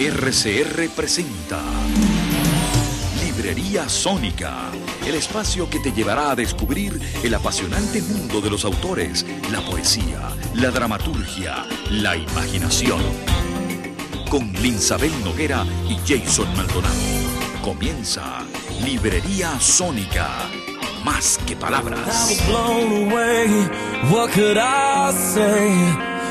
RCR presenta Librería Sónica, el espacio que te llevará a descubrir el apasionante mundo de los autores, la poesía, la dramaturgia, la imaginación. Con Linsabel Noguera y Jason Maldonado. Comienza Librería Sónica. Más que palabras.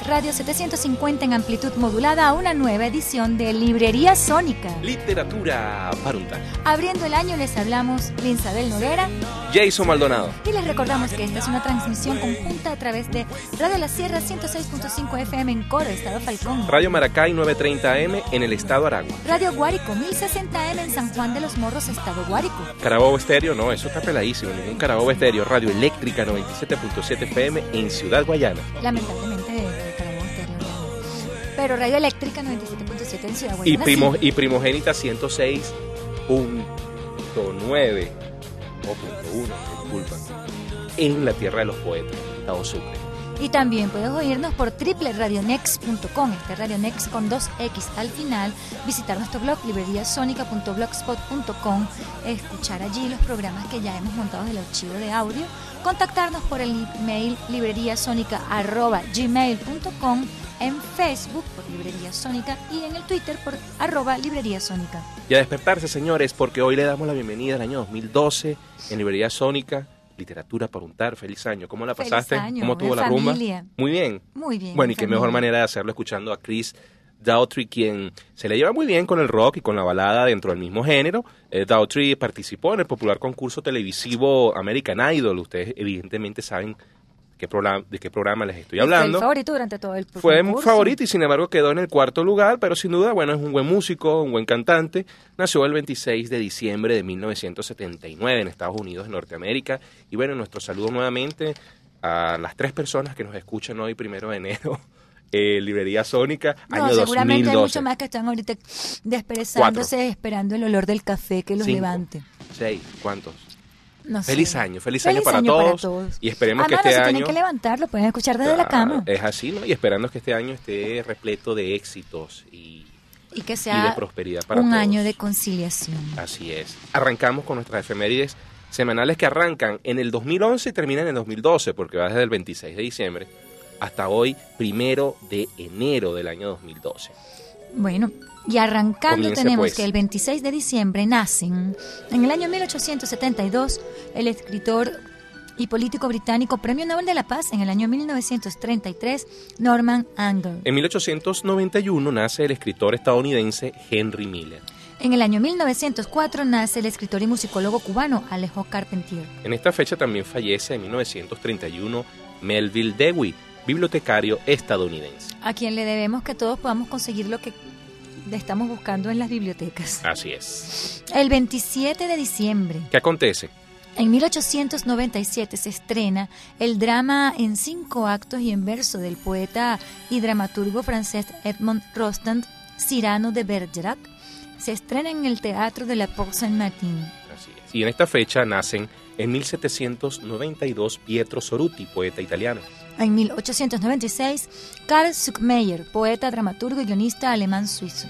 Radio Caracas Radio 750 en amplitud modulada a una nueva edición de Librería Sónica. Literatura Parunta. Abriendo el año les hablamos Linsabel Noguera. Jason Maldonado. Y les recordamos que esta es una transmisión conjunta a través de Radio La Sierra 106.5 FM en Coro, Estado Falcón. Radio Maracay 930 AM en el Estado Aragua. Radio Guárico 1060 AM en San Juan de los Morros, Estado Guárico. Carabobo Estéreo, no, eso está peladísimo. Ningún Carabobo Estéreo. Radio Eléctrica 97.7 FM en Ciudad Guayana. Lamentablemente pero Radio Eléctrica 97.7 en Ciudad Guayana. Y, primo, y Primogénita 106.9 o punto disculpa, en la Tierra de los Poetas, Estado Sucre. Y también puedes oírnos por tripleradionex.com, este Radionex con 2X al final, visitar nuestro blog libreriasonica.blogspot.com, escuchar allí los programas que ya hemos montado del archivo de audio, contactarnos por el email libreriasonica.gmail.com en Facebook por Librería Sónica y en el Twitter por arroba Librería Sónica. Y a despertarse, señores, porque hoy le damos la bienvenida al año 2012 en Librería Sónica. Literatura para untar, feliz año. ¿Cómo la pasaste? ¿Cómo tuvo la rumba? Muy bien. Muy bien. Bueno, y qué mejor manera de hacerlo escuchando a Chris Daughtry, quien se le lleva muy bien con el rock y con la balada dentro del mismo género. Eh, Daughtry participó en el popular concurso televisivo American Idol. Ustedes evidentemente saben de qué programa les estoy hablando. Fue favorito durante todo el Fue un favorito y sin embargo quedó en el cuarto lugar, pero sin duda, bueno, es un buen músico, un buen cantante. Nació el 26 de diciembre de 1979 en Estados Unidos, en Norteamérica. Y bueno, nuestro saludo nuevamente a las tres personas que nos escuchan hoy, primero de enero. Eh, librería Sónica, no, año seguramente hay muchos más que están ahorita desperezándose, esperando el olor del café que los levante. Seis, ¿cuántos? feliz año, feliz, año, para, todos, Y esperemos que este año. tienen que levantarlo, pueden escuchar desde la cama. Es así, ¿no? Y esperando que este año esté repleto de éxitos y, y que sea de prosperidad para un año de conciliación. Así es. Arrancamos con nuestras efemérides semanales que arrancan en el 2011 y terminan en el 2012, porque va desde el 26 de diciembre hasta hoy, primero de enero del año 2012. Bueno, y arrancando tenemos pues. que el 26 de diciembre nacen, en el año 1872, el escritor y político británico Premio Nobel de la Paz en el año 1933, Norman Angell. En 1891 nace el escritor estadounidense Henry Miller. En el año 1904 nace el escritor y musicólogo cubano Alejo Carpentier. En esta fecha también fallece en 1931 Melville Dewey, bibliotecario estadounidense. A quien le debemos que todos podamos conseguir lo que estamos buscando en las bibliotecas. Así es. El 27 de diciembre. ¿Qué acontece? En 1897 se estrena el drama en cinco actos y en verso del poeta y dramaturgo francés Edmond Rostand, Cyrano de Bergerac. Se estrena en el Teatro de la Porte Saint-Martin. Así es. Y en esta fecha nacen en 1792 Pietro Soruti, poeta italiano. En 1896, Karl Zuckmeyer, poeta, dramaturgo y guionista alemán suizo.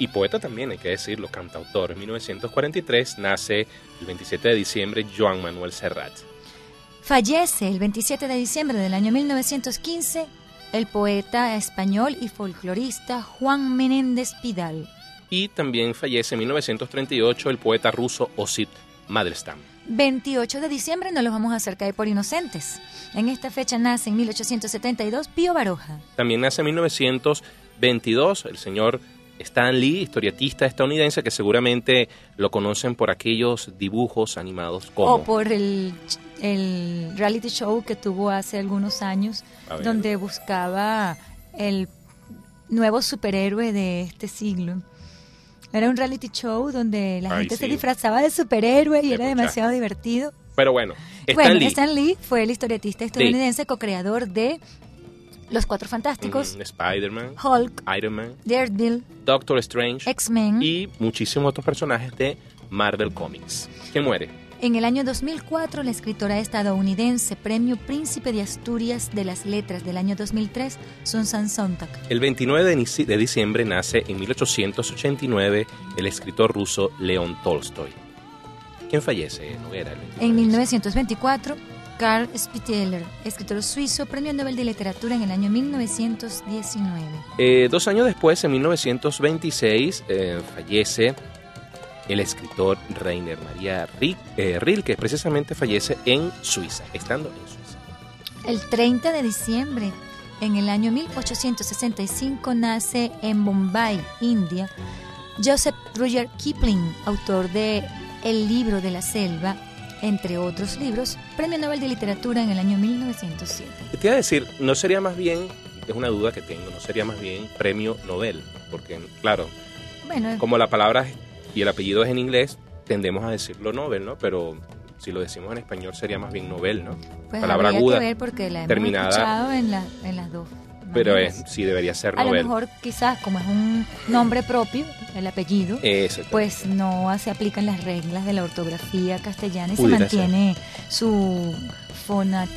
Y poeta también, hay que decirlo, cantautor. En 1943 nace el 27 de diciembre Joan Manuel Serrat. Fallece el 27 de diciembre del año 1915 el poeta español y folclorista Juan Menéndez Pidal. Y también fallece en 1938 el poeta ruso Osip Madelstam. 28 de diciembre no los vamos a hacer caer por inocentes. En esta fecha nace en 1872 Pío Baroja. También nace en 1922 el señor Stan Lee, historietista estadounidense que seguramente lo conocen por aquellos dibujos animados como... O por el, el reality show que tuvo hace algunos años, donde buscaba el nuevo superhéroe de este siglo. Era un reality show donde la gente se disfrazaba de superhéroe y era demasiado divertido. Pero bueno, Stan bueno, Lee. Stan Lee fue el historietista estadounidense, co-creador de Los Cuatro Fantásticos, mm, Spider-Man, Hulk, Iron Man, Daredevil, Doctor Strange, X-Men y muchísimos otros personajes de Marvel Comics. ¿Quién muere? En el año 2004, la escritora estadounidense Premio Príncipe de Asturias de las Letras del año 2003, Susan Sontag. El 29 de diciembre nace en 1889 el escritor ruso León Tolstoy. ¿Quién fallece, En 1924, Karl Spitteler, escritor suizo, Premio Nobel de Literatura en el año 1919. Eh, dos años después, en 1926, eh, fallece el escritor Rainer Maria eh, Rilke, precisamente fallece en Suiza, estando en Suiza. El 30 de diciembre, en el año 1865, nace en Bombay, India, Joseph Rudyard Kipling, autor de El libro de la selva, entre otros libros, Premio Nobel de Literatura en el año 1907. Te iba a decir, no sería más bien, es una duda que tengo, no sería más bien Premio Nobel, porque claro, bueno, como la palabra y el apellido es en inglés, tendemos a decirlo Nobel, ¿no? Pero si lo decimos en español sería más bien Nobel, ¿no? Pues Palabra aguda. Que ver porque la hemos terminada. en, la, en las dos. Pero es, sí debería ser Nobel. A lo mejor quizás como es un nombre propio, el apellido, pues no se aplican las reglas de la ortografía castellana y se mantiene su,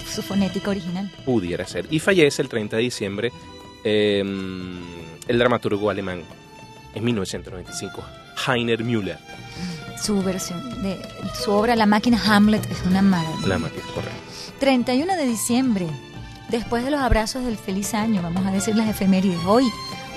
su fonética original. Pudiera ser. Y fallece el 30 de diciembre em, el dramaturgo alemán en 1995, Heiner Müller. Su versión de su obra La máquina Hamlet es una maravilla. La máquina, correcto. 31 de diciembre, después de los abrazos del feliz año, vamos a decir las efemérides. Hoy,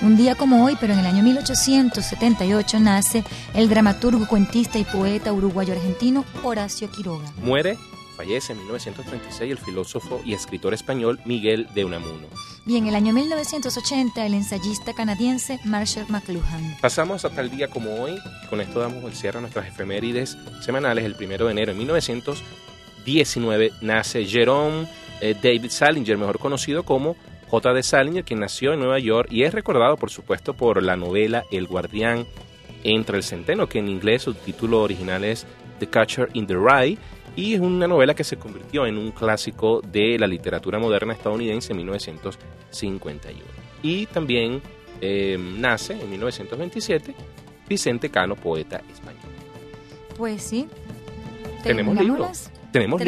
un día como hoy, pero en el año 1878 nace el dramaturgo, cuentista y poeta uruguayo-argentino Horacio Quiroga. Muere Fallece en 1936 el filósofo y escritor español Miguel de Unamuno. Y en el año 1980 el ensayista canadiense Marshall McLuhan. Pasamos hasta el día como hoy, con esto damos el cierre a nuestras efemérides semanales. El primero de enero de 1919 nace Jerome eh, David Salinger, mejor conocido como J. D. Salinger, quien nació en Nueva York y es recordado, por supuesto, por la novela El Guardián entre el Centeno, que en inglés su título original es The Catcher in the Rye y es una novela que se convirtió en un clásico de la literatura moderna estadounidense en 1951. Y también eh, nace en 1927 Vicente Cano, poeta español. Pues sí. Tenemos libros. Tenemos,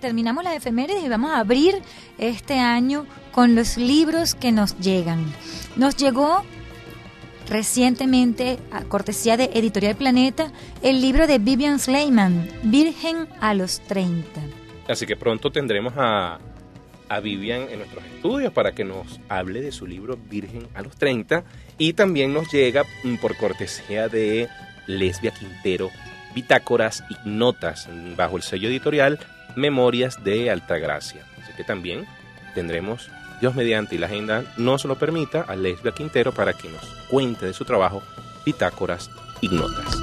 terminamos las efemérides y vamos a abrir este año con los libros que nos llegan. Nos llegó recientemente, a cortesía de Editorial Planeta, el libro de Vivian Sleiman, Virgen a los 30. Así que pronto tendremos a, a Vivian en nuestros estudios para que nos hable de su libro Virgen a los 30 y también nos llega mm, por cortesía de Lesbia Quintero bitácoras y notas bajo el sello editorial Memorias de Altagracia. Así que también tendremos Dios mediante y la agenda nos lo permita, a Lesbia Quintero para que nos cuente de su trabajo Pitácoras Ignotas.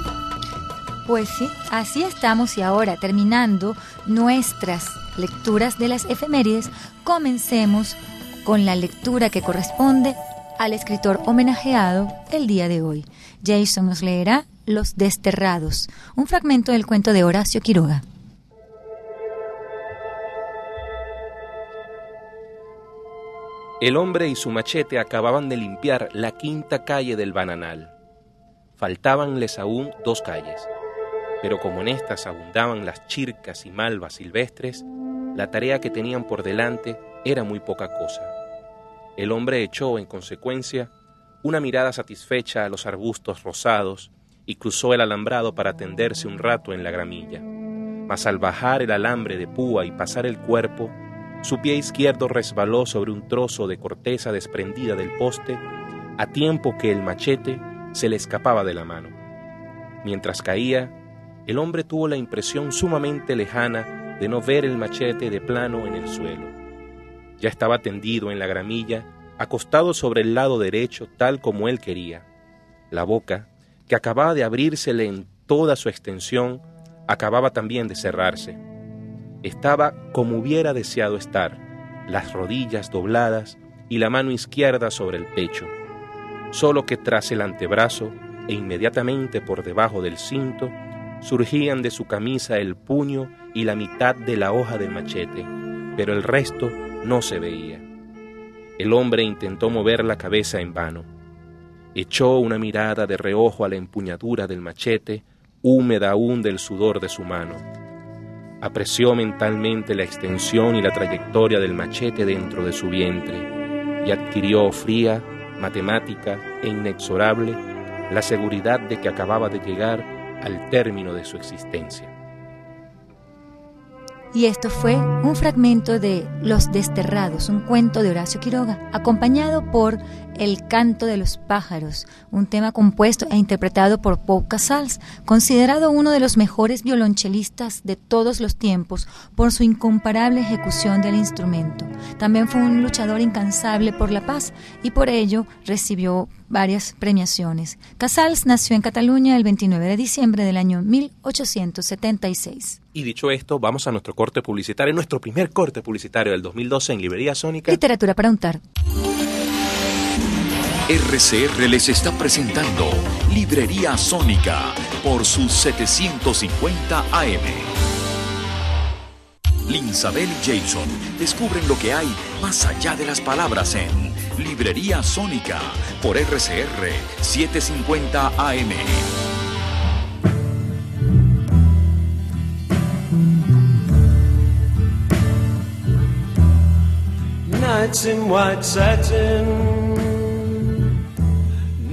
Pues sí, así estamos y ahora terminando nuestras lecturas de las efemérides, comencemos con la lectura que corresponde al escritor homenajeado el día de hoy. Jason nos leerá Los Desterrados, un fragmento del cuento de Horacio Quiroga. El hombre y su machete acababan de limpiar la quinta calle del Bananal. Faltábanles aún dos calles, pero como en estas abundaban las chircas y malvas silvestres, la tarea que tenían por delante era muy poca cosa. El hombre echó, en consecuencia, una mirada satisfecha a los arbustos rosados y cruzó el alambrado para tenderse un rato en la gramilla. Mas al bajar el alambre de púa y pasar el cuerpo, su pie izquierdo resbaló sobre un trozo de corteza desprendida del poste a tiempo que el machete se le escapaba de la mano. Mientras caía, el hombre tuvo la impresión sumamente lejana de no ver el machete de plano en el suelo. Ya estaba tendido en la gramilla, acostado sobre el lado derecho tal como él quería. La boca, que acababa de abrírsele en toda su extensión, acababa también de cerrarse. Estaba como hubiera deseado estar, las rodillas dobladas y la mano izquierda sobre el pecho, solo que tras el antebrazo e inmediatamente por debajo del cinto, surgían de su camisa el puño y la mitad de la hoja del machete, pero el resto no se veía. El hombre intentó mover la cabeza en vano. Echó una mirada de reojo a la empuñadura del machete, húmeda aún del sudor de su mano. Apreció mentalmente la extensión y la trayectoria del machete dentro de su vientre y adquirió fría, matemática e inexorable la seguridad de que acababa de llegar al término de su existencia. Y esto fue un fragmento de Los Desterrados, un cuento de Horacio Quiroga, acompañado por El canto de los pájaros, un tema compuesto e interpretado por Pau Casals, considerado uno de los mejores violonchelistas de todos los tiempos por su incomparable ejecución del instrumento. También fue un luchador incansable por la paz y por ello recibió varias premiaciones. Casals nació en Cataluña el 29 de diciembre del año 1876. Y dicho esto, vamos a nuestro corte publicitario, nuestro primer corte publicitario del 2012 en Librería Sónica. Literatura para untar. RCR les está presentando Librería Sónica por sus 750 AM. Linsabel y Jason descubren lo que hay más allá de las palabras en Librería Sónica por RCR 750 AM. Nights in white satin,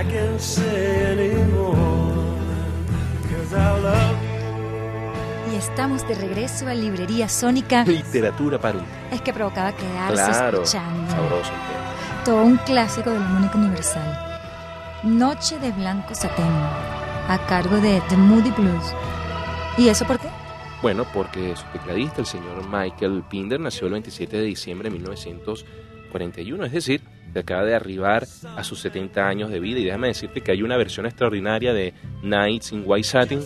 I can't say anymore, cause I love Y estamos de regreso a Librería Sónica. Literatura para un. Es que provocaba quedarse Claro, escuchando. sabroso. Todo un clásico de la Mónica Universal. Noche de Blanco Satén, a cargo de The Moody Blues. ¿Y eso por qué? Bueno, porque su tecladista, el señor Michael Pinder, nació el 27 de diciembre de 1941, es decir, se acaba de arribar a sus 70 años de vida. Y déjame decirte que hay una versión extraordinaria de Nights in White Satin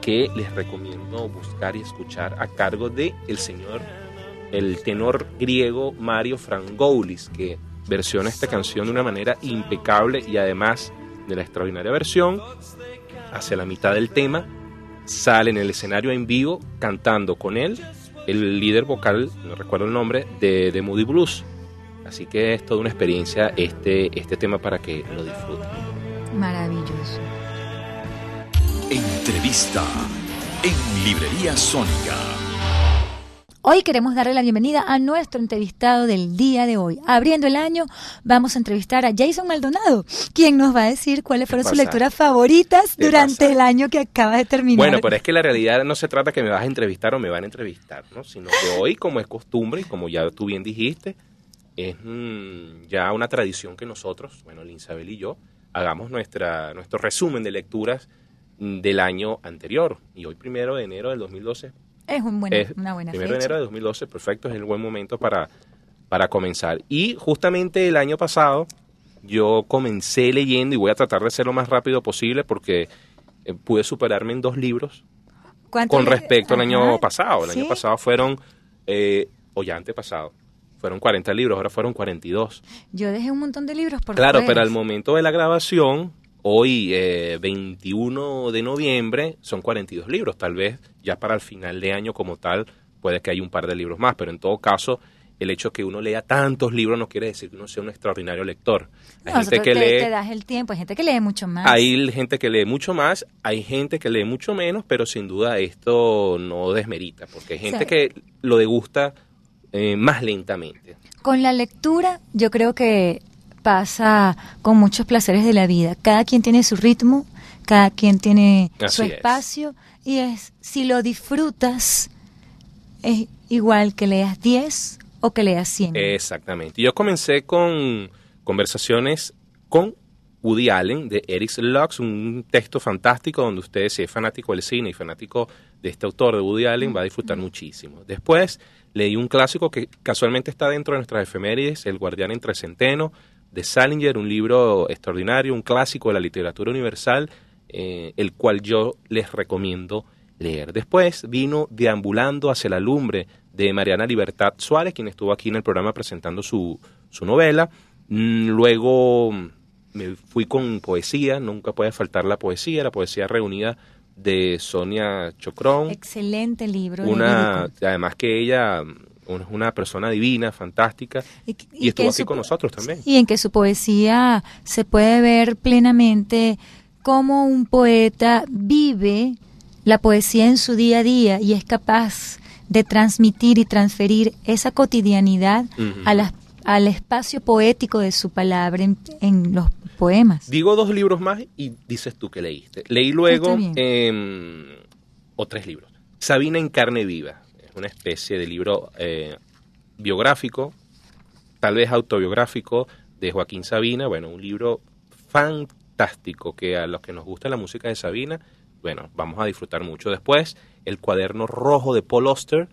que les recomiendo buscar y escuchar a cargo de el señor, el tenor griego Mario Frangoulis, que versiona esta canción de una manera impecable y además de la extraordinaria versión, hacia la mitad del tema, sale en el escenario en vivo cantando con él el líder vocal, no recuerdo el nombre, de, de Moody Blues. Así que es toda una experiencia este, este tema para que lo disfruten. Maravilloso. Entrevista en Librería Sónica. Hoy queremos darle la bienvenida a nuestro entrevistado del día de hoy. Abriendo el año, vamos a entrevistar a Jason Maldonado, quien nos va a decir cuáles fueron sus lecturas favoritas ¿Qué durante pasa? el año que acaba de terminar. Bueno, pero es que la realidad no se trata que me vas a entrevistar o me van a entrevistar, ¿no? Sino que hoy, como es costumbre y como ya tú bien dijiste, es mm, ya una tradición que nosotros, bueno, Linsabel y yo, hagamos nuestra, nuestro resumen de lecturas mm, del año anterior. Y hoy, primero de enero del 2012, es un buen- es una buena primero de enero de 2012, perfecto, es el buen momento para, para comenzar. Y justamente el año pasado yo comencé leyendo y voy a tratar de hacer lo más rápido posible porque eh, pude superarme en dos libros ¿Cuántos con le- respecto al año pasado. El año pasado fueron, eh, o ya antepasado, fueron 40 libros, ahora fueron 42. Yo dejé un montón de libros por Claro, pero al momento de la grabación, hoy eh, 21 de noviembre, son 42 libros. Tal vez ya para el final de año como tal puede que haya un par de libros más, pero en todo caso el hecho que uno lea tantos libros no quiere decir que uno sea un extraordinario lector. Hay gente que te, lee, te das el tiempo, hay gente que lee mucho más. Hay gente que lee mucho más, hay gente que lee mucho menos, pero sin duda esto no desmerita, porque hay gente que lo degusta eh, más lentamente. Con la lectura, yo creo que pasa con muchos placeres de la vida. Cada quien tiene su ritmo, cada quien tiene su espacio y es si lo disfrutas es igual que leas 10 o que leas 100. Exactamente. Yo comencé con conversaciones con Woody Allen de Eric Lux, un texto fantástico donde usted si es fanático del cine y fanático de este autor de Woody Allen va a disfrutar muchísimo. Después leí un clásico que casualmente está dentro de nuestras efemérides, El guardián entre centeno, de Salinger, un libro extraordinario, un clásico de la literatura universal, eh, el cual yo les recomiendo leer. Después vino Deambulando hacia la lumbre de Mariana Libertad Suárez, quien estuvo aquí en el programa presentando su, su novela. Mm, luego me fui con poesía, nunca puede faltar la poesía, la poesía reunida de Sonia Chocrón. Excelente libro. Una, además que ella es una persona divina, fantástica, y, estuvo aquí con nosotros también. Y en que su poesía se puede ver plenamente cómo un poeta vive la poesía en su día a día y es capaz de transmitir y transferir esa cotidianidad a al espacio poético de su palabra en, los poemas. Digo dos libros más y dices tú que leíste. Leí luego eh, o tres libros. Sabina en carne viva una especie de libro eh, biográfico, tal vez autobiográfico, de Joaquín Sabina. Bueno, un libro fantástico que a los que nos gusta la música de Sabina, bueno, vamos a disfrutar mucho. Después, El cuaderno rojo de Paul Auster,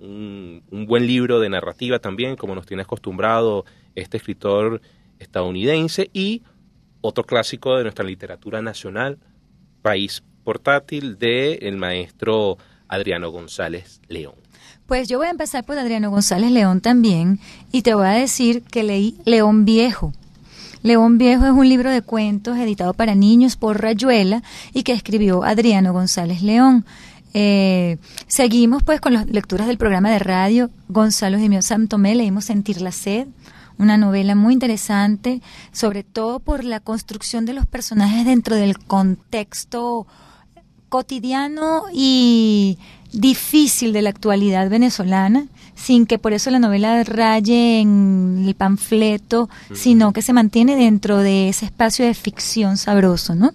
un, un buen libro de narrativa también, como nos tiene acostumbrado este escritor estadounidense, y otro clásico de nuestra literatura nacional, País Portátil, de el maestro Adriano González León. Pues yo voy a empezar por Adriano González León también y te voy a decir que leí León Viejo. León Viejo es un libro de cuentos editado para niños por Rayuela y que escribió Adriano González León. Eh, seguimos pues con las lecturas del programa de radio Gonzalo Jiménez Santomé, leímos Sentir la Sed, una novela muy interesante, sobre todo por la construcción de los personajes dentro del contexto cotidiano y difícil de la actualidad venezolana, sin que por eso la novela raye en el panfleto, sino que se mantiene dentro de ese espacio de ficción sabroso, ¿no?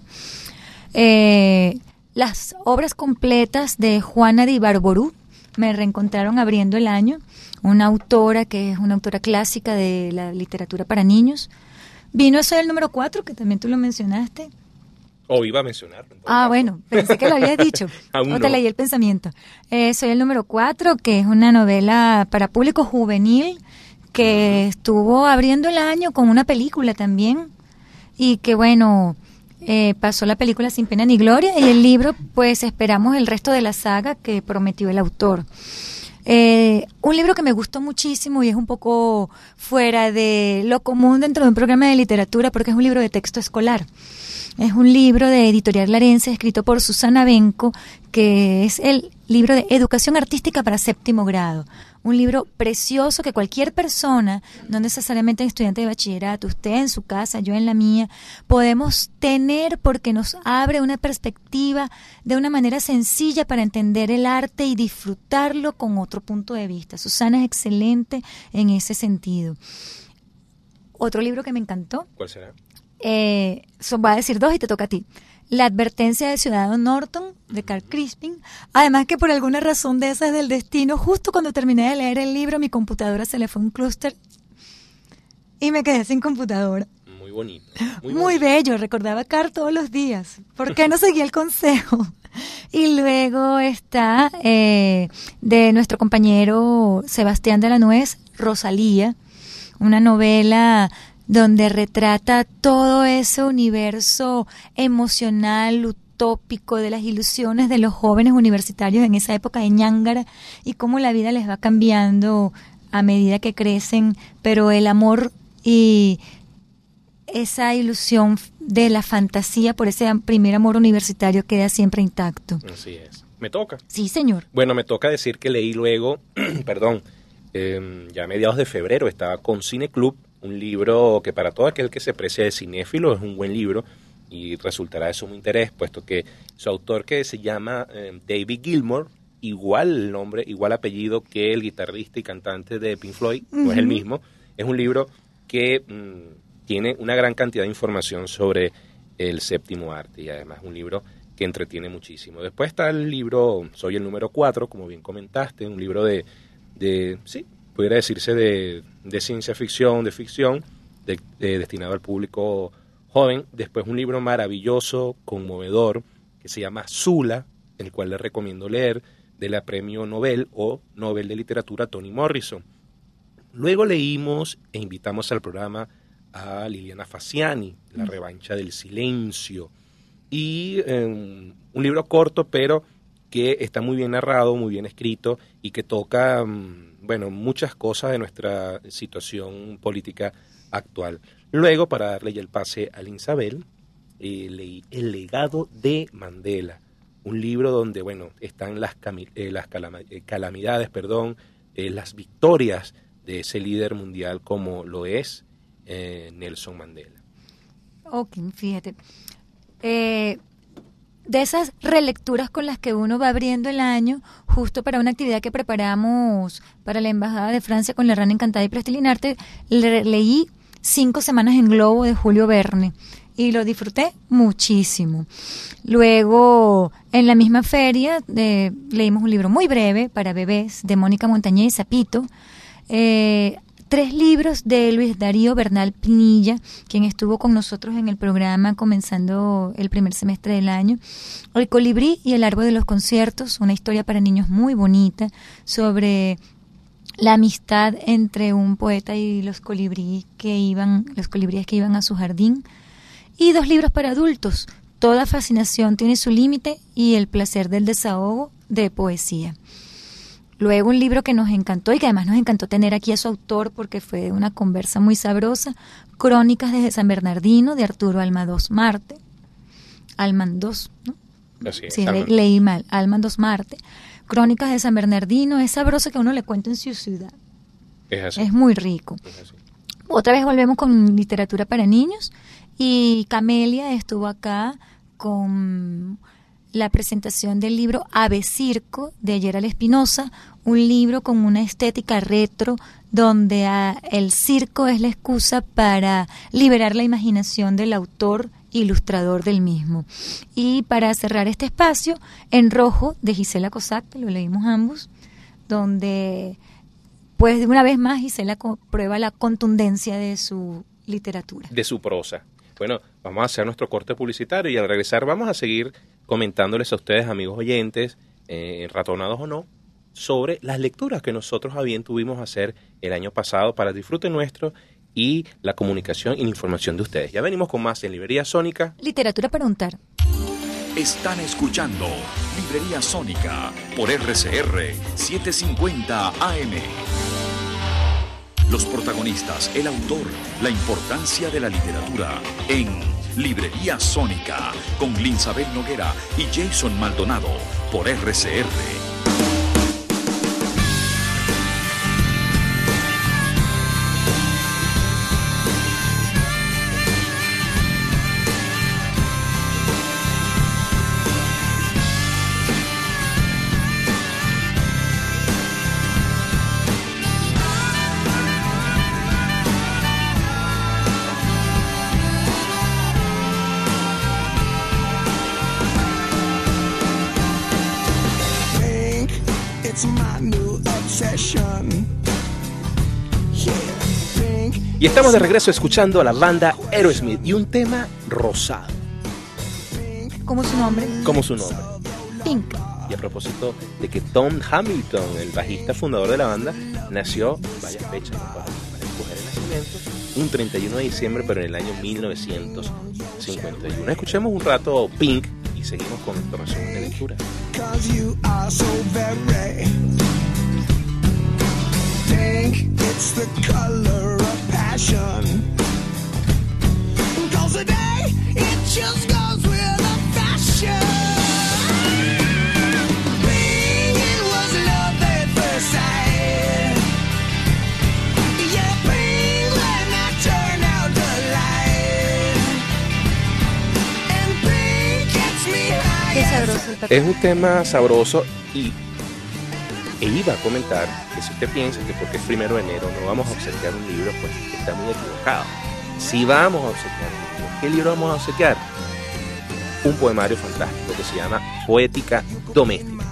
Eh, las obras completas de Juana de Barború me reencontraron abriendo el año, una autora que es una autora clásica de la literatura para niños. Vino eso el número 4, que también tú lo mencionaste, o iba a mencionarlo. Ah, bueno, pensé que lo habías dicho. o te leí el pensamiento. Eh, soy el número cuatro, que es una novela para público juvenil que estuvo abriendo el año con una película también y que bueno, eh, pasó la película sin pena ni gloria y el libro pues esperamos el resto de la saga que prometió el autor. Eh, un libro que me gustó muchísimo y es un poco fuera de lo común dentro de un programa de literatura porque es un libro de texto escolar. Es un libro de Editorial Larense escrito por Susana Benco, que es el libro de Educación Artística para séptimo grado. Un libro precioso que cualquier persona, no necesariamente estudiante de bachillerato, usted en su casa, yo en la mía, podemos tener porque nos abre una perspectiva de una manera sencilla para entender el arte y disfrutarlo con otro punto de vista. Susana es excelente en ese sentido. Otro libro que me encantó. ¿Cuál será? eh, son, va a decir dos y te toca a ti. La advertencia de Ciudadano Norton, de Carl Crispin. Además que por alguna razón de esas del destino, justo cuando terminé de leer el libro, mi computadora se le fue un clúster y me quedé sin computadora. Muy bonito. Muy, bello, recordaba Carl todos los días. ¿Por qué no seguí el consejo? Y luego está eh, de nuestro compañero Sebastián de la Nuez, Rosalía, una novela donde retrata todo ese universo emocional, utópico de las ilusiones de los jóvenes universitarios en esa época de ñángara y cómo la vida les va cambiando a medida que crecen, pero el amor y esa ilusión de la fantasía por ese primer amor universitario queda siempre intacto. Así es. ¿Me toca? Sí, señor. Bueno, me toca decir que leí luego, perdón, em, ya a mediados de febrero estaba con Cine Club, un libro que para todo aquel que se precie de cinéfilo es un buen libro y resultará de sumo interés, puesto que su autor que se llama em, David Gilmour, igual nombre, igual apellido que el guitarrista y cantante de Pink Floyd, no es el mismo, es un libro que mm, tiene una gran cantidad de información sobre el séptimo arte y además un libro que entretiene muchísimo. Después está el libro Soy el número 4, como bien comentaste, un libro de, de sí, pudiera decirse de, de ciencia ficción, de ficción, de, destinado al público joven. Después un libro maravilloso, conmovedor, que se llama Zula, el cual le recomiendo leer, de la premio Nobel o Nobel de Literatura Tony Morrison. Luego leímos e invitamos al programa a Liliana Faciani, La mm. revancha del silencio, y em, un libro corto, pero que está muy bien narrado, muy bien escrito y que toca, mm, bueno, muchas cosas de nuestra situación política actual. Luego, para darle el pase a Isabel, eh, leí El legado de Mandela, un libro donde, bueno, están las, eh, eh, calamidades, perdón, las victorias de ese líder mundial como lo es Nelson Mandela. Ok, fíjate. De esas relecturas con las que uno va abriendo el año, justo para una actividad que preparamos para la Embajada de Francia con la Rana Encantada y Prestilinarte, le leí Cinco Semanas en Globo de Julio Verne y lo disfruté muchísimo. Luego, en la misma feria, leímos un libro muy breve para bebés de Mónica Montañez y Zapito. Eh, tres libros de Luis Darío Bernal Pinilla, quien estuvo con nosotros en el programa comenzando el primer semestre del año. El colibrí y el árbol de los conciertos, una historia para niños muy bonita sobre la amistad entre un poeta y los colibríes que iban, los colibríes que iban a su jardín. Y dos libros para adultos, Toda fascinación tiene su límite y El placer del desahogo de poesía. Luego un libro que nos encantó y que además nos encantó tener aquí a su autor porque fue una conversa muy sabrosa, Crónicas desde San Bernardino de Arturo Almados Marte. Almandos, ¿no? Así sí, leí mal, Almandos Marte. Crónicas de San Bernardino, es sabroso que uno le cuente en su ciudad. Es así. Es muy rico. Otra vez volvemos con literatura para niños y Camelia estuvo acá con la presentación del libro Ave Circo de Gerald Espinosa, un libro con una estética retro donde el circo es la excusa para liberar la imaginación del autor ilustrador del mismo. Y para cerrar este espacio, En Rojo de Gisela Cossack, lo leímos ambos, donde pues de una vez más Gisela prueba la contundencia de su literatura. De su prosa. Bueno, vamos a hacer nuestro corte publicitario y al regresar vamos a seguir comentándoles a ustedes, amigos oyentes, eh, ratonados o no, sobre las lecturas que nosotros a bien tuvimos hacer el año pasado para disfrute nuestro y la comunicación y la información de ustedes. Ya venimos con más en Librería Sónica. Literatura para untar. Están escuchando Librería Sónica por RCR 750 AM. Los protagonistas, el autor, la importancia de la literatura en Librería Sónica con Linsabel Noguera y Jason Maldonado por RCR Y estamos de regreso escuchando a la banda Aerosmith y un tema rosado. ¿Cómo su nombre? Como su nombre. Pink. Y a propósito de que Tom Hamilton, el bajista fundador de la banda, nació, vaya fecha para, escoger el nacimiento, un 31 de diciembre, pero en el año 1951. Escuchemos un rato Pink seguimos con nuestro resumen de lectura. it's es un tema sabroso y e iba a comentar que si usted piensa que porque es primero de enero no vamos a obsequiar un libro, pues está muy equivocado. Si vamos a obsequiar un libro, ¿qué libro vamos a obsequiar? Un poemario fantástico que se llama Poética Doméstica.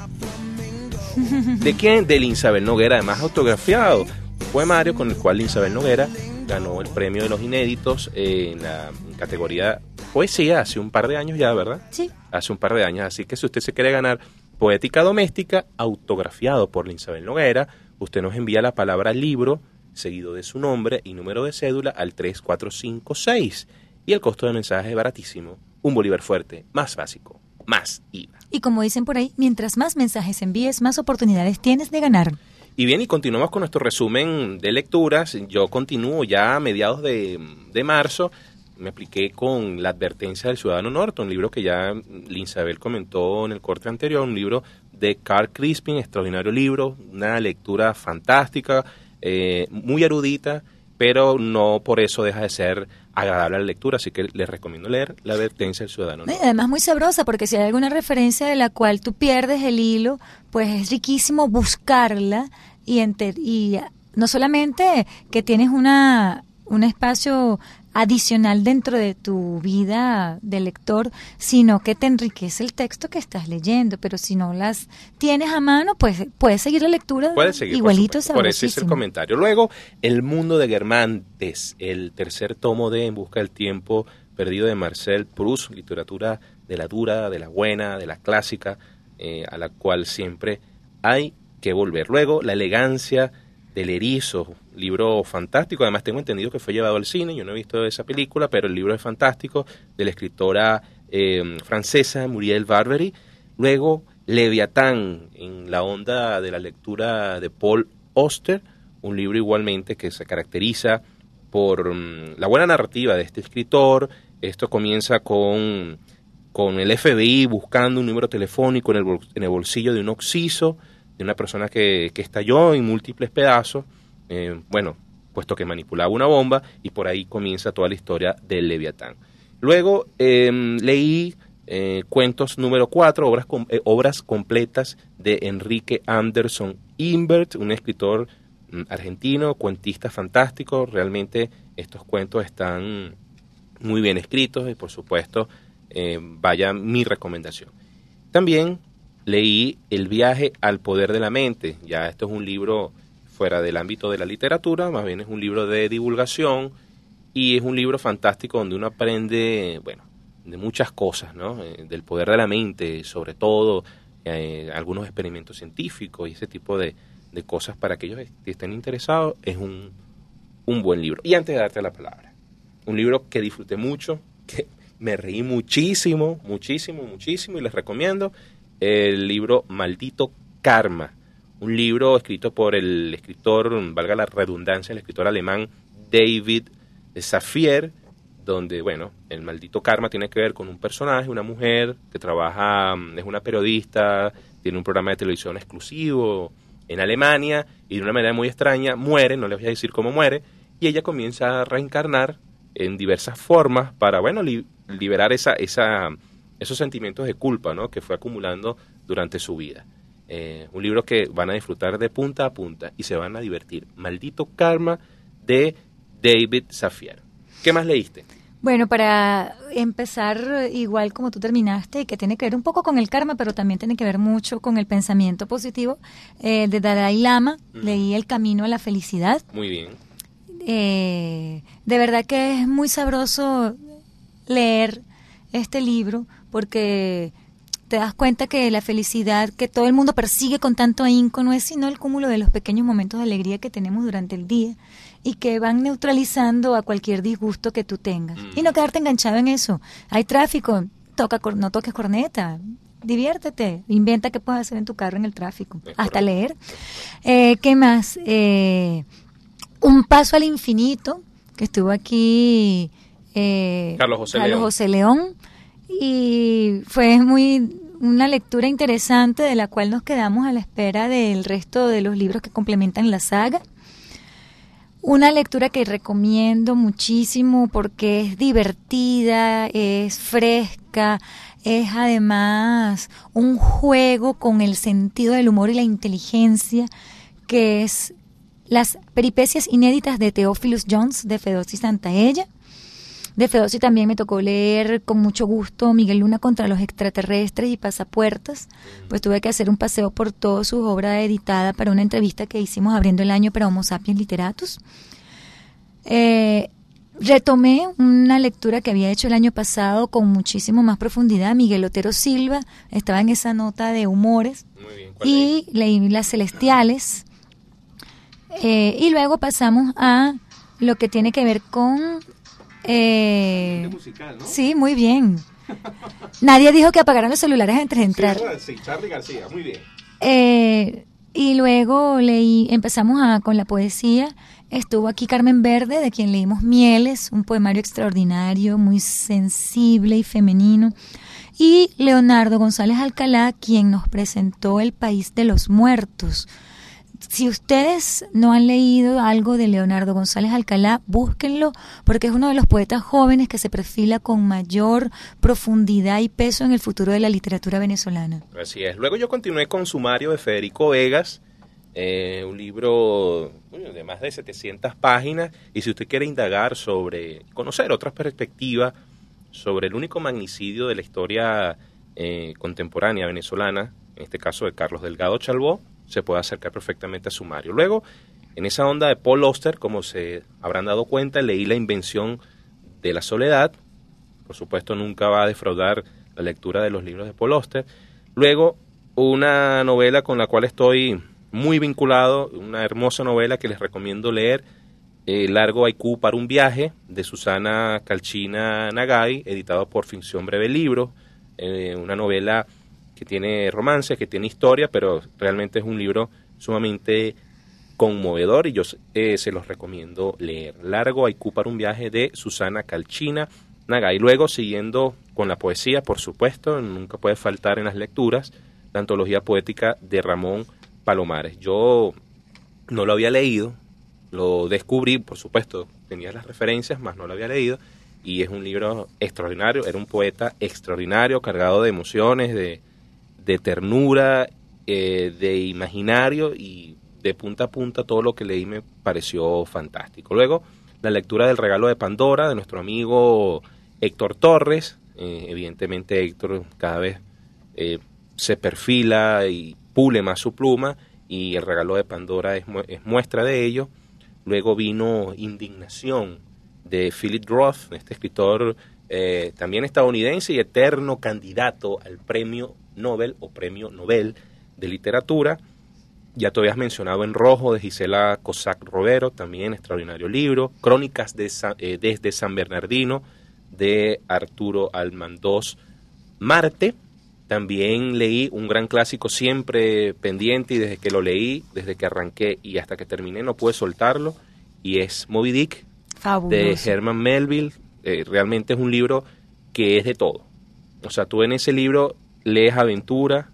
¿De quién? De Linsabel Noguera, además autografiado. Un poemario con el cual Linsabel Noguera ganó el premio de los inéditos en la categoría poesía hace un par de años ya, ¿verdad? Sí. Hace un par de años. Así que si usted se quiere ganar Poética Doméstica, autografiado por Linsabel Noguera, usted nos envía la palabra libro, seguido de su nombre y número de cédula al 3456. Y el costo de mensaje es baratísimo. Un Bolívar fuerte, más básico, más IVA. Y como dicen por ahí, mientras más mensajes envíes, más oportunidades tienes de ganar. Y bien, y continuamos con nuestro resumen de lecturas. Yo continúo ya a mediados de, de marzo. Me apliqué con La advertencia del ciudadano Norton, un libro que ya Linsabel comentó en el corte anterior, un libro de Carl Crispin, extraordinario libro, una lectura fantástica, eh, muy erudita, pero no por eso deja de ser agradable la lectura, así que les recomiendo leer La advertencia del ciudadano. Norton. además muy sabrosa, porque si hay alguna referencia de la cual tú pierdes el hilo, pues es riquísimo buscarla y, y no solamente que tienes una un espacio adicional dentro de tu vida de lector, sino que te enriquece el texto que estás leyendo, pero si no las tienes a mano, pues puedes seguir la lectura puedes seguir, igualito. Por, es el comentario. Luego, El mundo de Germantes, el tercer tomo de En busca del tiempo perdido de Marcel Proust, literatura de la dura, de la buena, de la clásica, eh, a la cual siempre hay que volver. Luego, La elegancia del erizo, libro fantástico, además tengo entendido que fue llevado al cine, yo no he visto esa película, pero el libro es fantástico, de la escritora eh, francesa Muriel Barbery. Luego, Leviatán, en la onda de la lectura de Paul Oster, un libro igualmente que se caracteriza por mm, la buena narrativa de este escritor. Esto comienza con, con el FBI buscando un número telefónico en el, en el bolsillo de un oxiso, de una persona que, que estalló en múltiples pedazos eh, bueno, puesto que manipulaba una bomba y por ahí comienza toda la historia del Leviatán. Luego em, leí eh, cuentos número 4, obras, eh, obras completas de Enrique Anderson Imbert, un escritor mm, argentino, cuentista fantástico. Realmente estos cuentos están muy bien escritos y por supuesto vaya mi recomendación. También leí El viaje al poder de la mente. Ya esto es un libro fuera del ámbito de la literatura, más bien es un libro de divulgación y es un libro fantástico donde uno aprende, bueno, de muchas cosas, ¿no? Eh, del poder de la mente, sobre todo eh, algunos experimentos científicos y ese tipo de, de, cosas para aquellos que estén interesados, es un, un buen libro. Y antes de darte la palabra, un libro que disfruté mucho, que me reí muchísimo, muchísimo, muchísimo y les recomiendo el libro Maldito Karma un libro escrito por el escritor, valga la redundancia, el escritor alemán David Safier, donde, bueno, el maldito karma tiene que ver con un personaje, una mujer que trabaja, mm, es una periodista, tiene un programa de televisión exclusivo en Alemania y de una manera muy extraña muere, no les voy a decir cómo muere, y ella comienza a reencarnar en diversas formas para, bueno, liberar esa, esa, esos sentimientos de culpa ¿no? que fue acumulando durante su vida. Eh, un libro que van a disfrutar de punta a punta y se van a divertir. Maldito Karma de David Safier. ¿Qué más leíste? Bueno, para empezar igual como tú terminaste, que tiene que ver un poco con el karma, pero también tiene que ver mucho con el pensamiento positivo, eh, de Dalai Lama, leí El Camino a la Felicidad. Muy bien. Eh, de verdad que es muy sabroso leer este libro porque te das cuenta que la felicidad que todo el mundo persigue con tanto ahínco no es sino el cúmulo de los pequeños momentos de alegría que tenemos durante el día y que van neutralizando a cualquier disgusto que tú tengas. Y no mm. quedarte enganchado en eso. Hay tráfico, toca no toques corneta, diviértete, inventa qué puedes hacer en tu carro en el tráfico, hasta leer. Eh, ¿Qué más? Eh, un paso al infinito, que estuvo aquí eh, Carlos José Carlos José León y fue muy una lectura interesante de la cual nos quedamos a la espera del resto de los libros que complementan la saga. Una lectura que recomiendo muchísimo porque es divertida, es fresca, es además un juego con el sentido del humor y la inteligencia, que es las peripecias inéditas de Theophilus Jones de Fedossi Santaella. De Fedossi también me tocó leer con mucho gusto Miguel Luna contra los extraterrestres y pasapuertas, pues tuve que hacer un paseo por toda su obra editada para una entrevista que hicimos abriendo el año para Homo sapiens literatus. Eh, retomé una lectura que había hecho el año pasado con muchísimo más profundidad. Miguel Otero Silva estaba en esa nota de humores y leí Las Celestiales. Eh, y luego pasamos a lo que tiene que ver con eh, musical, ¿no? Sí, muy bien. Nadie dijo que apagaran los celulares antes de entrar. Sí, Charlie García, muy bien. Eh, y luego leí, empezamos a, con la poesía. Estuvo aquí Carmen Verde, de quien leímos Mieles, un poemario extraordinario, muy sensible y femenino. Y Leonardo González Alcalá, quien nos presentó El País de los Muertos, si ustedes no han leído algo de Leonardo González Alcalá, búsquenlo porque es uno de los poetas jóvenes que se perfila con mayor profundidad y peso en el futuro de la literatura venezolana. Así es. Luego yo continué con Sumario de Federico Vegas, eh, un libro de más de 700 páginas y si usted quiere indagar sobre, conocer otras perspectivas sobre el único magnicidio de la historia eh, contemporánea venezolana, en este caso de Carlos Delgado Chalbó, se puede acercar perfectamente a sumario. Luego, en esa onda de Paul Oster, como se habrán dado cuenta, leí La invención de la soledad. Por supuesto, nunca va a defraudar la lectura de los libros de Paul Oster. Luego, una novela con la cual estoy muy vinculado, una hermosa novela que les recomiendo leer, eh, Largo Haiku para un viaje, de Susana Calchina Nagai, editado por Ficción Breve Libro, eh, una novela que tiene romance, que tiene historia, pero realmente es un libro sumamente conmovedor y yo eh, se los recomiendo leer. Largo Haiku para un viaje de Susana Calchina Naga. Y luego, siguiendo con la poesía, por supuesto, nunca puede faltar en las lecturas, la antología poética de Ramón Palomares. Yo no lo había leído, lo descubrí, por supuesto, tenía las referencias, más no lo había leído, y es un libro extraordinario, era un poeta extraordinario, cargado de emociones, de, de ternura, eh, de imaginario y de punta a punta todo lo que leí me pareció fantástico. Luego, la lectura del regalo de Pandora de nuestro amigo Héctor Torres. Eh, evidentemente Héctor cada vez eh, se perfila y pule más su pluma y el regalo de Pandora es, es muestra de ello. Luego vino Indignación de Philip Roth, este escritor también estadounidense y eterno candidato al premio Nobel o Premio Nobel de Literatura. Ya te habías mencionado En Rojo de Gisela Cossack Robero, también extraordinario libro. Crónicas de eh, desde San Bernardino de Arturo Almandós Marte. También leí un gran clásico siempre pendiente y desde que lo leí, desde que arranqué y hasta que terminé no pude soltarlo. Y es Moby Dick de Herman Melville. Eh, realmente es un libro que es de todo. O sea, tú en ese libro lees aventura,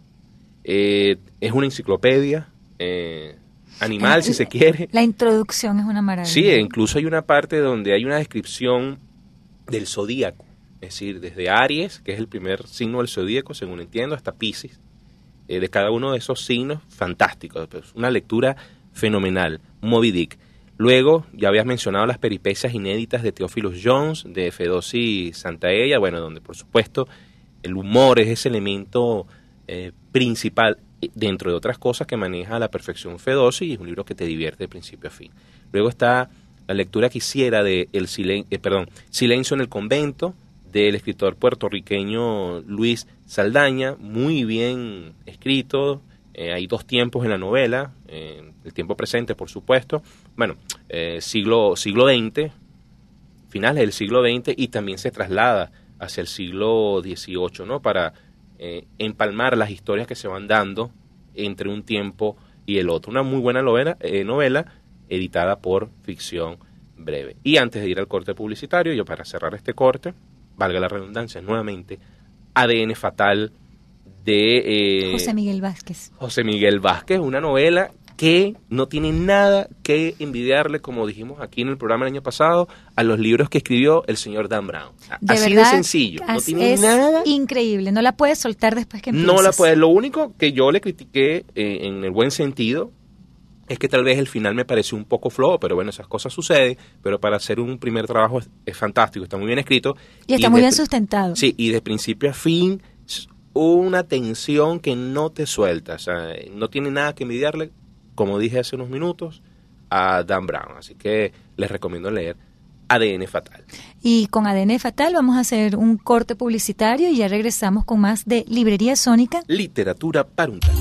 eh, es una enciclopedia, eh, animal si se quiere. La introducción es una maravilla. Sí, e incluso hay una parte donde hay una descripción del zodíaco, es decir, desde Aries, que es el primer signo del zodíaco, según entiendo, hasta Pisces, eh, de cada uno de esos signos, fantástico, pues, una lectura fenomenal, Moby Dick. Luego, ya habías mencionado las peripecias inéditas de Theophilus Jones, de Fedosi Santaella, bueno, donde por supuesto el humor es ese elemento eh, principal, dentro de otras cosas que maneja a la perfección Fedosi y es un libro que te divierte de principio a fin. Luego está la lectura que hiciera de el eh, perdón, Silencio en el convento del escritor puertorriqueño Luis Saldaña, muy bien escrito, eh, hay dos tiempos en la novela, el tiempo presente por supuesto, bueno, siglo, siglo XX, finales del siglo XX y también se traslada hacia el siglo XVIII, ¿no? Para eh, empalmar las historias que se van dando entre un tiempo y el otro. Una muy buena novela, eh, novela editada por Ficción Breve. Y antes de ir al corte publicitario, yo para cerrar este corte, valga la redundancia nuevamente, ADN Fatal de... Eh, José Miguel Vázquez. José Miguel Vázquez, una novela que no tiene nada que envidiarle, como dijimos aquí en el programa el año pasado, a los libros que escribió el señor Dan Brown. así de sencillo. No tiene es nada. Increíble. No la puedes soltar después que No la puedes. Lo único que yo le critiqué eh, en el buen sentido es que tal vez el final me pareció un poco flojo, pero bueno, esas cosas suceden, pero para hacer un primer trabajo es, fantástico, está muy bien escrito. Y está muy bien sustentado. Sí, y de principio a fin una tensión que no te suelta, o sea, no tiene nada que envidiarle como dije hace unos minutos, a Dan Brown. Así que les recomiendo leer ADN Fatal. Y con ADN Fatal vamos a hacer un corte publicitario y ya regresamos con más de Librería Sónica. Literatura para un tal.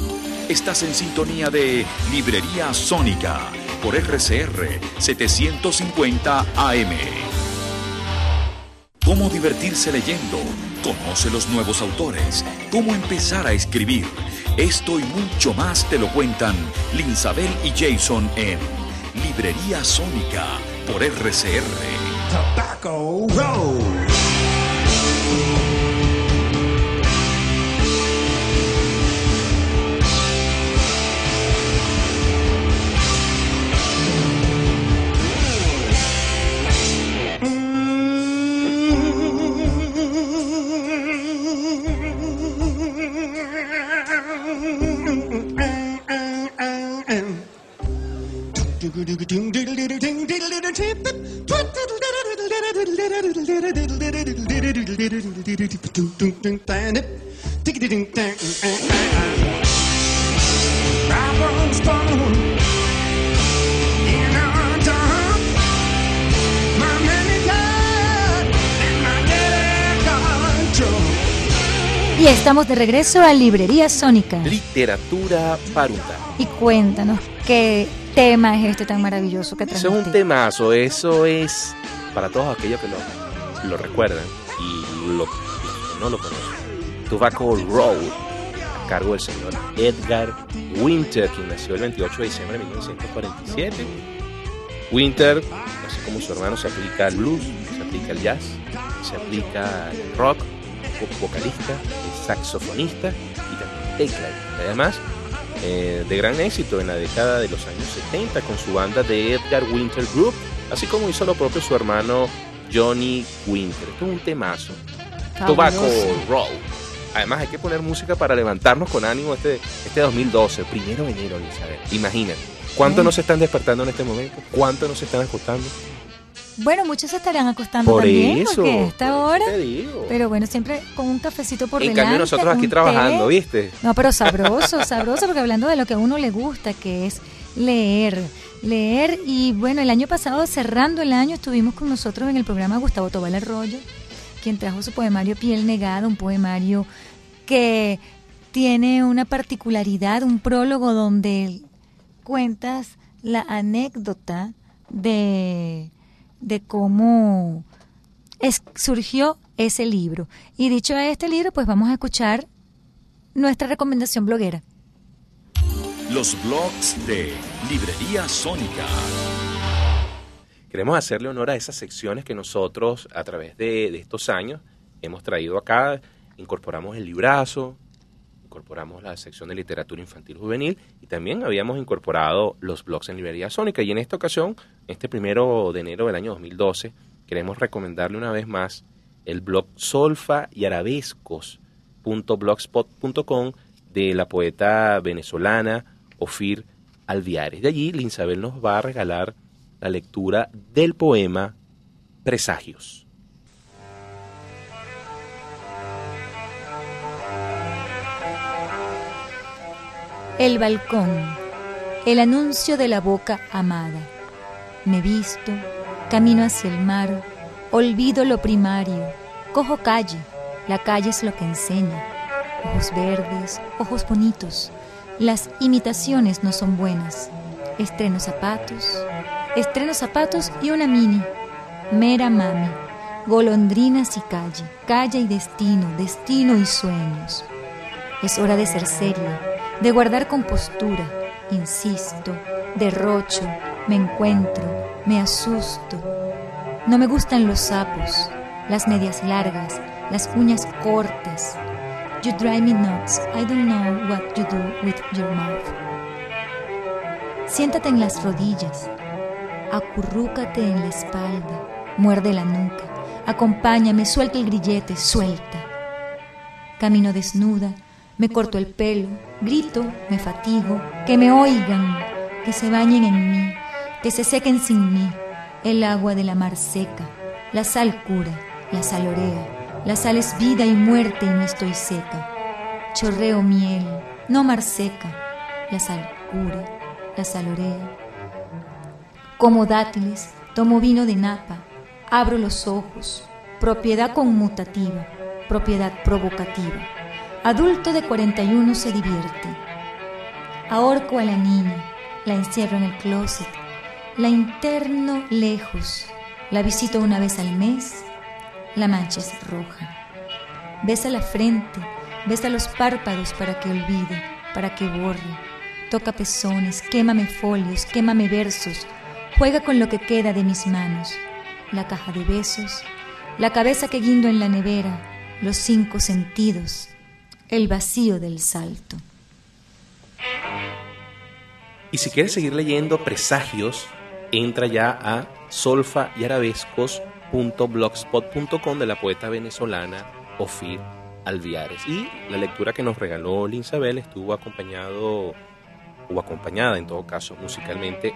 Estás en sintonía de Librería Sónica por RCR 750 AM. ¿Cómo divertirse leyendo? Conoce los nuevos autores. ¿Cómo empezar a escribir? Esto y mucho más te lo cuentan Linsabel y Jason en Librería Sónica por RCR. Tobacco. Y estamos de regreso a Librería Sónica. Literatura paruta. Y cuéntanos qué tema es este tan maravilloso que. Eso es un temazo, eso es para todos aquellos que lo, lo recuerdan y lo, no lo conocen. Tobacco Road, a cargo del señor Edgar Winter, quien nació el 28 de diciembre de 1947. Winter, así como su hermano, se aplica al blues, se aplica al jazz, se aplica al rock, vocalista, saxofonista y también tecladista. Además, eh, de gran éxito en la década de los años 70 con su banda de Edgar Winter Group, así como hizo lo propio su hermano Johnny Winter. Esto es un temazo. Tobacco Roll. Además hay que poner música para levantarnos con ánimo este, este 2012, primero de enero, Elizabeth. Imagínate. ¿Cuántos nos están despertando en este momento? ¿Cuántos nos están acostando? Bueno, muchos se estarán acostando por también, eso, porque esta hora. Pero bueno, siempre con un cafecito por en delante. En cambio nosotros aquí trabajando, ¿viste? No, pero sabroso, sabroso, porque hablando de lo que a uno le gusta, que es leer, leer y bueno, el año pasado cerrando el año estuvimos con nosotros en el programa Gustavo Tobal Arroyo, quien trajo su poemario Piel Negada, un poemario que tiene una particularidad, un prólogo donde cuentas la anécdota de de cómo surgió ese libro. Y dicho este libro, pues vamos a escuchar nuestra recomendación bloguera. Los blogs de Librería Sónica. Queremos hacerle honor a esas secciones que nosotros a través de, de estos años hemos traído acá. Incorporamos el librazo, incorporamos la sección de literatura infantil juvenil y también habíamos incorporado los blogs en Librería Sónica. Y en esta ocasión, este primero de enero del año 2012, queremos recomendarle una vez más el blog solfa y arabescos.blogspot.com de la poeta venezolana Ofir Alviares. De allí, Linsabel nos va a regalar la lectura del poema Presagios. El balcón, el anuncio de la boca amada. Me visto, camino hacia el mar, olvido lo primario, cojo calle, la calle es lo que enseña. Ojos verdes, ojos bonitos, las imitaciones no son buenas. Estreno zapatos, estreno zapatos y una mini. Mera mami, golondrinas y calle, calle y destino, destino y sueños. Es hora de ser seria de guardar compostura, insisto, derrocho, me encuentro, me asusto. No me gustan los sapos, las medias largas, las uñas cortas. You drive me nuts. I don't know what you do with your mouth. Siéntate en las rodillas, acurrúcate en la espalda, muerde la nuca, acompáñame, suelta el grillete, suelta. Camino desnuda, me corto el pelo, grito, me fatigo, que me oigan, que se bañen en mí, que se sequen sin mí, el agua de la mar seca, la sal cura, la sal orea, la sal es vida y muerte y no estoy seca. Chorreo miel, no mar seca, la sal cura, la sal orea. Como dátiles, tomo vino de napa, abro los ojos, propiedad conmutativa, propiedad provocativa. Adulto de 41 se divierte. Ahorco a la niña, la encierro en el closet, la interno lejos, la visito una vez al mes, la mancha es roja. Besa la frente, besa los párpados para que olvide, para que borre. Toca pezones, quémame folios, quémame versos, juega con lo que queda de mis manos, la caja de besos, la cabeza que guindo en la nevera, los cinco sentidos, el vacío del salto. Y si quieres seguir leyendo presagios, entra ya a solfayarabescos.blogspot.com de la poeta venezolana Ofir Alviares. Y la lectura que nos regaló Linsabel estuvo acompañado, o acompañada en todo caso musicalmente,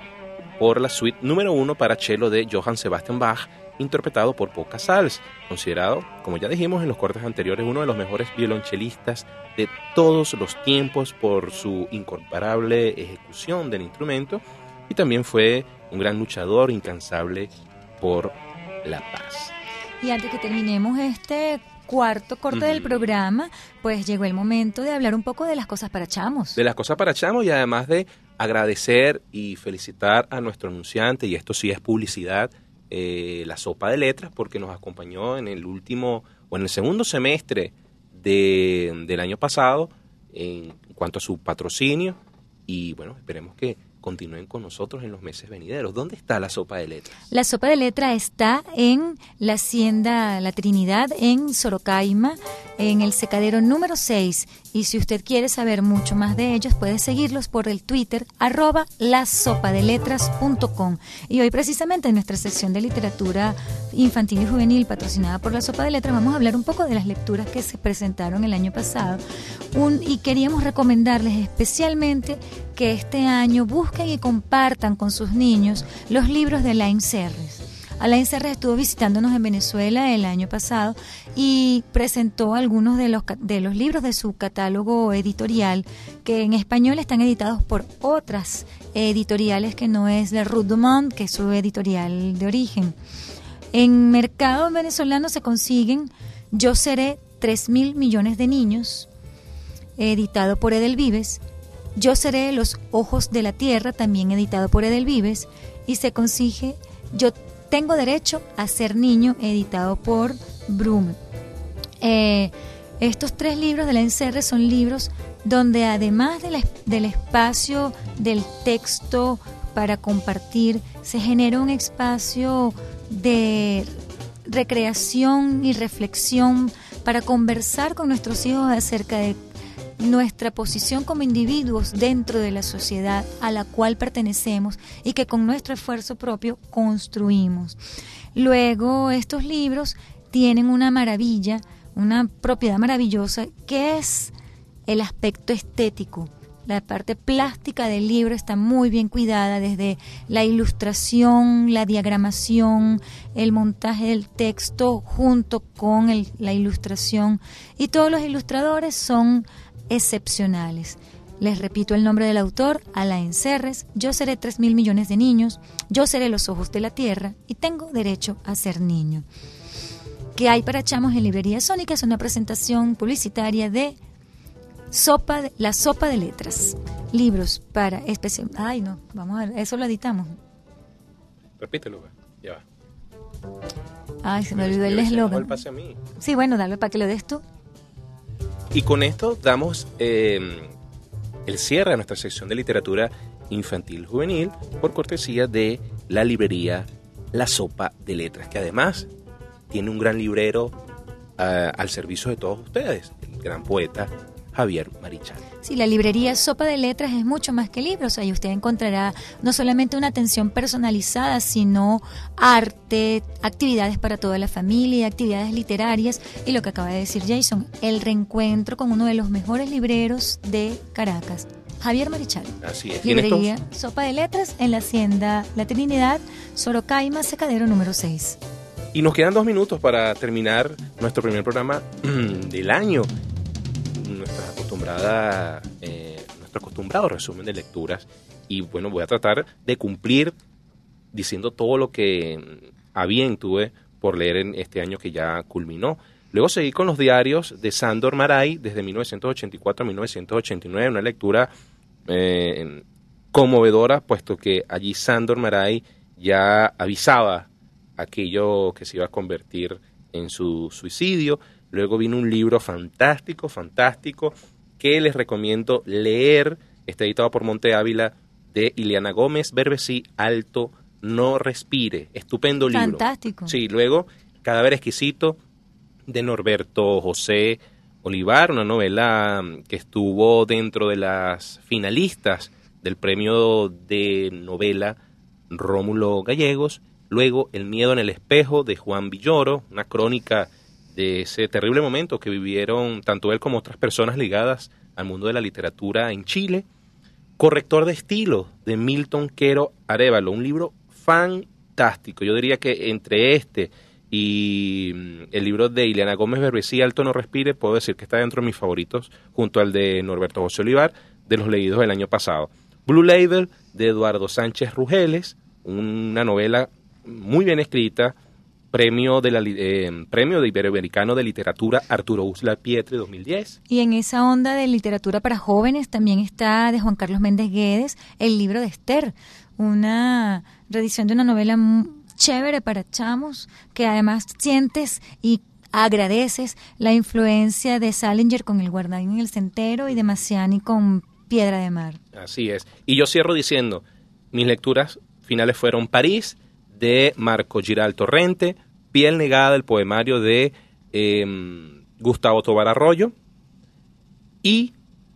por la suite número uno para cello de Johann Sebastian Bach, interpretado por Pau Casals, considerado, como ya dijimos en los cortes anteriores, uno de los mejores violonchelistas de todos los tiempos por su incomparable ejecución del instrumento y también fue un gran luchador incansable por la paz. Y antes que terminemos este cuarto corte del programa, pues llegó el momento de hablar un poco de las cosas para chamos. De las cosas para chamos y además de agradecer y felicitar a nuestro anunciante, y esto sí es publicidad, eh, la sopa de letras, porque nos acompañó en el último, o en el segundo semestre de, del año pasado, en cuanto a su patrocinio, y bueno, esperemos que continúen con nosotros en los meses venideros. ¿Dónde está la sopa de letras? La sopa de letra está en la hacienda La Trinidad, en Sorocaima, en el secadero número 6. Y si usted quiere saber mucho más de ellos, puede seguirlos por el Twitter, arroba lasopadeletras.com. Y hoy precisamente en nuestra sección de literatura infantil y juvenil patrocinada por la Sopa de Letras, vamos a hablar un poco de las lecturas que se presentaron el año pasado. Un, y queríamos recomendarles especialmente que este año busquen y compartan con sus niños los libros de Alain Serres. Alain Serres estuvo visitándonos en Venezuela el año pasado y presentó algunos de los, de los libros de su catálogo editorial que en español están editados por otras editoriales que no es de Rudemont, que es su editorial de origen. En mercado venezolano se consiguen Yo seré 3 mil millones de niños, editado por Edelvives, Yo seré los ojos de la tierra, también editado por Edelvives, y se consigue Yo tengo derecho a ser niño, editado por Brume. Eh, estos tres libros de la encerre son libros donde además del espacio del texto para compartir, se genera un espacio de recreación y reflexión para conversar con nuestros hijos acerca de nuestra posición como individuos dentro de la sociedad a la cual pertenecemos y que con nuestro esfuerzo propio construimos. Luego, estos libros tienen una maravilla, una propiedad maravillosa, que es el aspecto estético. La parte plástica del libro está muy bien cuidada, desde la ilustración, la diagramación, el montaje del texto junto con la ilustración. Y todos los ilustradores son excepcionales. Les repito el nombre del autor, Alain Serres, Yo seré tres mil millones de niños, Yo seré los ojos de la tierra y tengo derecho a ser niño. ¿Qué hay para chamos en Librería Sónica? Es una presentación publicitaria de sopa la sopa de letras. Libros para especial. Ay, no, vamos a ver, eso lo editamos. Repítelo, ya va. Ay, se me olvidó el eslogan. Sí, bueno, dale para que lo des tú. Y con esto damos em, el cierre a nuestra sección de literatura infantil juvenil por cortesía de la librería La Sopa de Letras, que además tiene un gran librero ah, al servicio de todos ustedes, el gran poeta Javier Marichal. Sí, la librería Sopa de Letras es mucho más que libros. Ahí usted encontrará no solamente una atención personalizada, sino arte, actividades para toda la familia, actividades literarias y lo que acaba de decir Jason, el reencuentro con uno de los mejores libreros de Caracas. Javier Marichal. Así es. Librería Sopa de Letras en la Hacienda La Trinidad, Sorocaima, Secadero número 6. Y nos quedan dos minutos para terminar nuestro primer programa del año. Nuestra acostumbrada, eh, nuestro acostumbrado resumen de lecturas. Y bueno, voy a tratar de cumplir diciendo todo lo que a bien tuve por leer en este año que ya culminó. Luego seguí con los diarios de Sandor Maray desde 1984 a 1989, una lectura eh, conmovedora, puesto que allí Sandor Maray ya avisaba aquello que se iba a convertir en su suicidio. Luego vino un libro fantástico, fantástico, que les recomiendo leer. Está editado por Monte Ávila de Ileana Gómez, Berbesí, Alto, No Respire. Estupendo libro. Fantástico. Sí, luego Cadáver Exquisito de Norberto José Olivar, una novela que estuvo dentro de las finalistas del premio de novela Rómulo Gallegos Luego, El miedo en el espejo de Juan Villoro, una crónica de ese terrible momento que vivieron tanto él como otras personas ligadas al mundo de la literatura en Chile. Corrector de estilo de Milton Quero Arevalo, un libro fantástico. Yo diría que entre este y mm, el libro de Ileana Gómez Berbesí, Alto no respire, puedo decir que está dentro de mis favoritos, junto al de Norberto José Olivar, de los leídos del año pasado. Blue Label de Eduardo Sánchez Rugeles, una novela muy bien escrita, premio de la eh, premio de Iberoamericano de Literatura Arturo Usla Pietre 2010. Y en esa onda de literatura para jóvenes también está de Juan Carlos Méndez Guedes el libro de Esther, una reedición de una novela chévere para chamos que además sientes y agradeces la influencia de Salinger con El guardián en el centero y de Massiani con Piedra de Mar. Así es. Y yo cierro diciendo, mis lecturas finales fueron París, de Marco Giral Torrente, Piel Negada, del poemario de em, Gustavo Tobar Arroyo, y,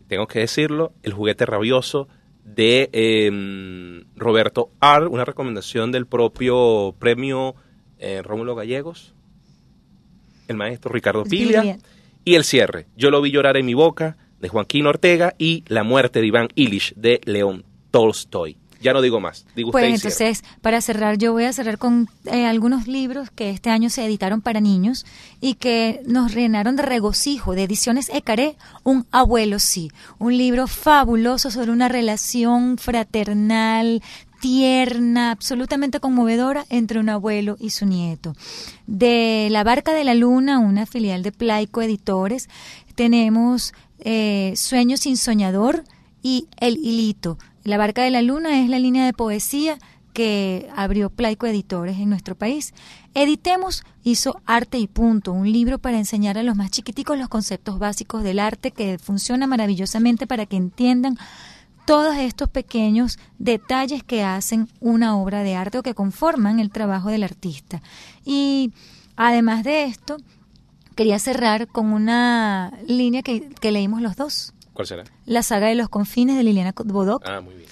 tengo que decirlo, El juguete rabioso de em, Roberto Ar, una recomendación del propio premio eh, Rómulo Gallegos, el maestro Ricardo Pilia, y el cierre, Yo lo vi llorar en mi boca, de Joaquín Ortega, y La muerte de Iván Illich, de León Tolstoy. Ya no digo más. Digo pues entonces, para cerrar, yo voy a cerrar con eh, algunos libros que este año se editaron para niños y que nos llenaron de regocijo, de ediciones Ecaré, Un abuelo sí. Un libro fabuloso sobre una relación fraternal, tierna, absolutamente conmovedora entre un abuelo y su nieto. De La Barca de la Luna, una filial de Plaico Editores, tenemos eh, Sueños sin Soñador y El Hilito la Barca de la Luna es la línea de poesía que abrió Plaico Editores en nuestro país. Editemos hizo Arte y Punto, un libro para enseñar a los más chiquiticos los conceptos básicos del arte que funciona maravillosamente para que entiendan todos estos pequeños detalles que hacen una obra de arte o que conforman el trabajo del artista. Y además de esto, quería cerrar con una línea que, que leímos los dos. ¿Cuál será? La saga de los confines de Liliana Bodoc. Ah, muy bien.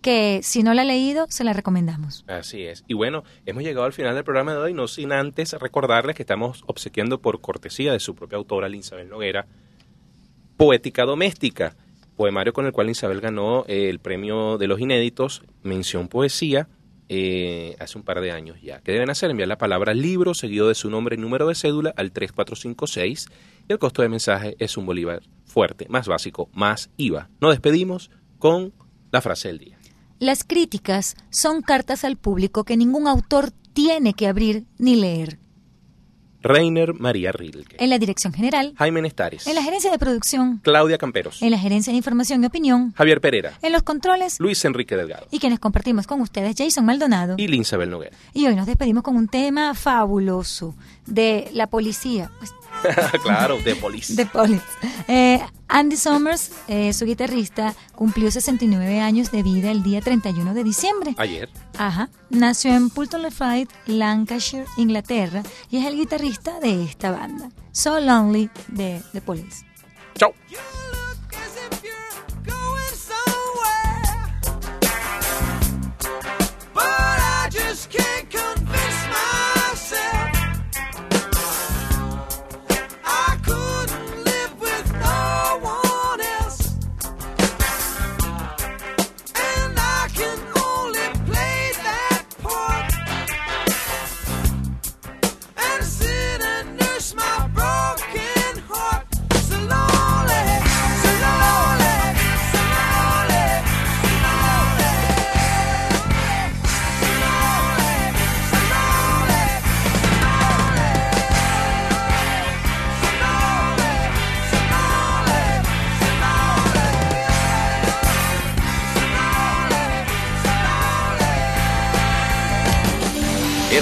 Que si no la ha leído, se la recomendamos. Así es. Y bueno, hemos llegado al final del programa de hoy, no sin antes recordarles que estamos obsequiando por cortesía de su propia autora, Linsabel Noguera, Poética Doméstica, poemario con el cual Isabel ganó el premio de los inéditos, mención poesía, eh, hace un par de años ya. ¿Qué deben hacer? Enviar la palabra libro seguido de su nombre y número de cédula al 3456 y el costo de mensaje es un bolívar fuerte, más básico, más IVA. Nos despedimos con la frase del día. Las críticas son cartas al público que ningún autor tiene que abrir ni leer. Reiner María Rilke. En la dirección general. Jaime Nestares. En la gerencia de producción. Claudia Camperos. En la gerencia de información y opinión. Javier Pereira. En los controles. Luis Enrique Delgado. Y quienes compartimos con ustedes Jason Maldonado. Y Linsabel Noguera. Y hoy nos despedimos con un tema fabuloso de la policía. Pues, claro, The Police. The Police. Eh, Andy Summers, eh, su guitarrista, cumplió 69 años de vida el día 31 de diciembre. Ayer. Ajá. Nació en Pulton Le Lancashire, Inglaterra, y es el guitarrista de esta banda. So Lonely de The Police. Chao. can't come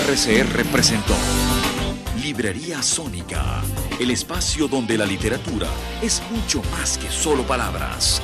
RCR presentó Librería Sónica, el espacio donde la literatura es mucho más que solo palabras